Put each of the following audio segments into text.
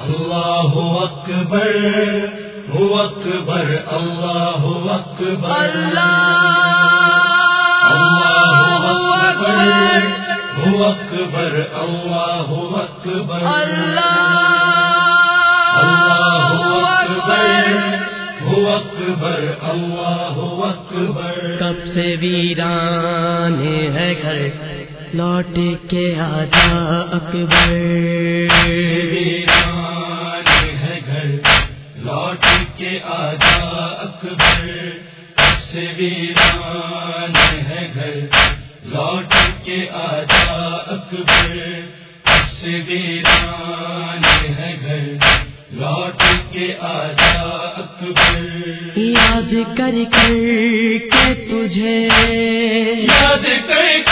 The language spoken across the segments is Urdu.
اللہ اکبر ہو اکبر اللہ اکبر۔ اللہ اکبر ہو اکبر اللہ اکبر۔ اللہ اکبر ہو اکبر اللہ اکبر۔ کب سے ویران ہے گھر لوٹ کے آجا اکبر۔ آجا اکبر سے ویران ہے گھر۔ لوٹ کے آجا اکبر سے ویران ہے گھر۔ لوٹ کے آجا اکبر۔ یاد کر کر کے تجھے یاد کر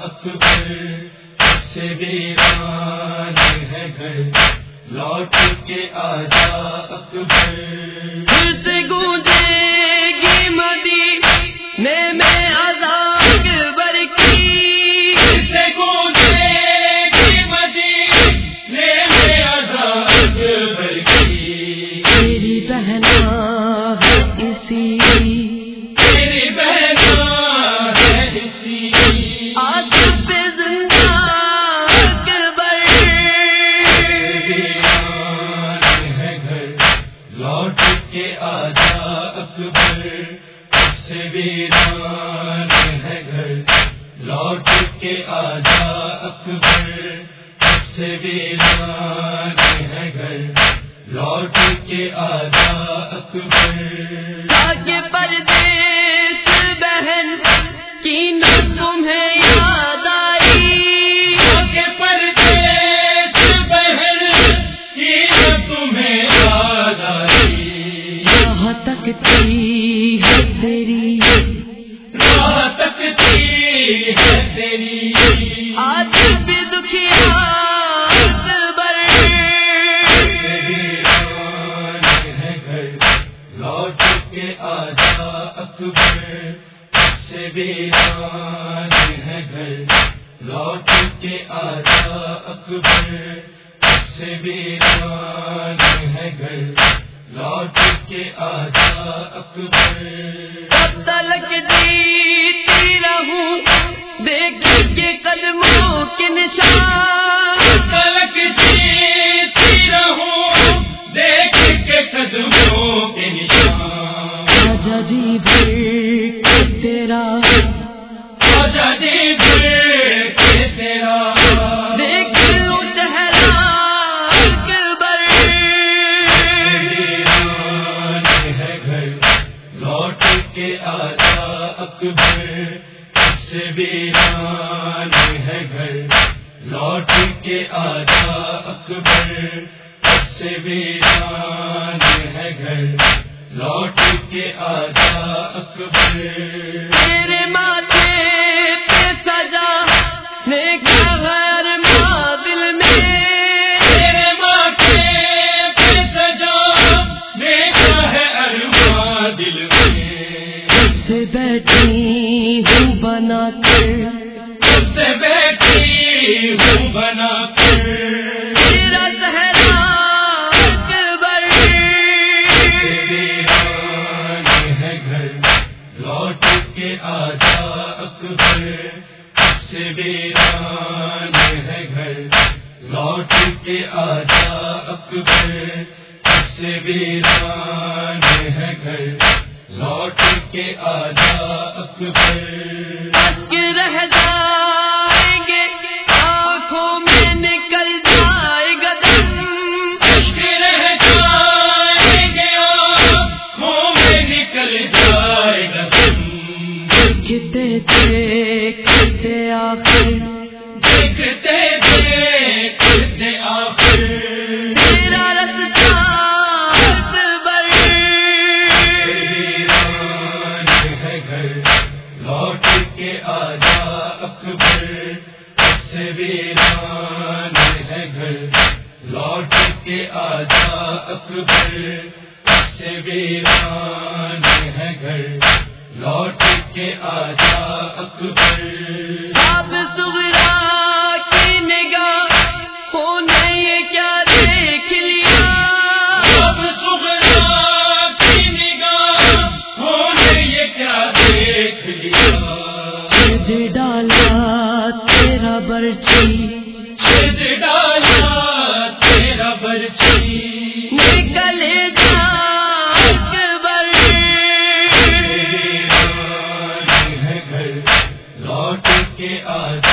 اکبر سے ویران ہے گھر۔ لوٹ کے آجا اکبر۔ ویران ہے گھر لوٹ کے آجا اکبر۔ سے ویران ہے گھر۔ لوٹ کے آجا اکبر۔ سے ویران ہے گھر۔ لوٹ کے آجا ویران ہے گھر۔ لوٹ کے آجا اکبر۔ سے ویران ہے گھر۔ لوٹ کے آجا اکبر۔ سے ویران ہے سے ویران ہے گھر لوٹ کے آجا اکبر سے ویران ہے گھر لوٹ کے آجا اکبر تیرے ماتھے بنا کر سے بیٹھی ہوں بنا کر ہے گھر لوٹ کے آجا اکبر۔ دیکھتے آخر، دیکھتے دیکھتے آخر۔ تیرا ہے گھر لوٹ کے آجا اکبر سے ویران ہے گھر۔ لوٹ کے آجا اکبر سے ویران ہے گھر۔ سج ڈالا تیرا برچی۔ چھد ڈالا تیرا برچی۔ لوٹ کے آجا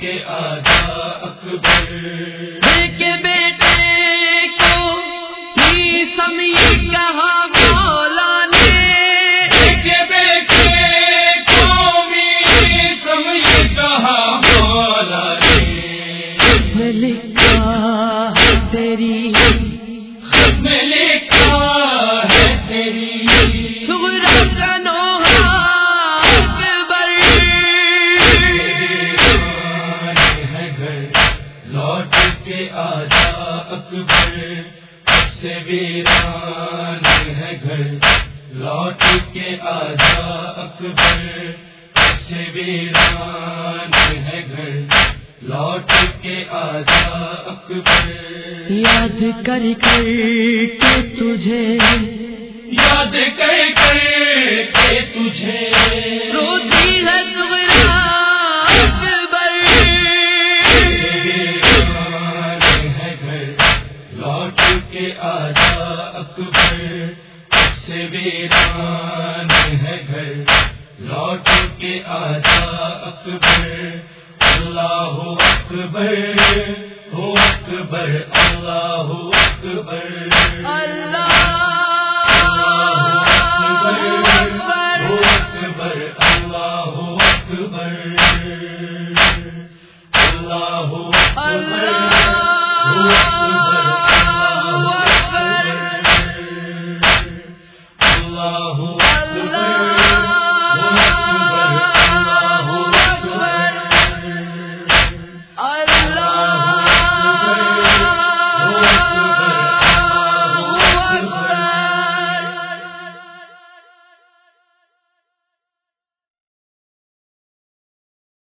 کے آجا اکبر۔ ایک بیٹے کو ہی سمی کہا مولا نے۔ کے بیٹے قومی سمجھ کہا مولا نے۔ لکھا تیری سے ویران ہے گھر۔ لوٹ کے آجا اکبر سے ویران ہے گھر۔ لوٹ کے آجا اکبر۔ یاد کر کر کے تجھے یاد کر کر کے تجھے۔ روتی اکبر ہو اکبر اللہ اکبر۔ اللہ اکبر ہو اکبر۔ اللہ اکبر اللہ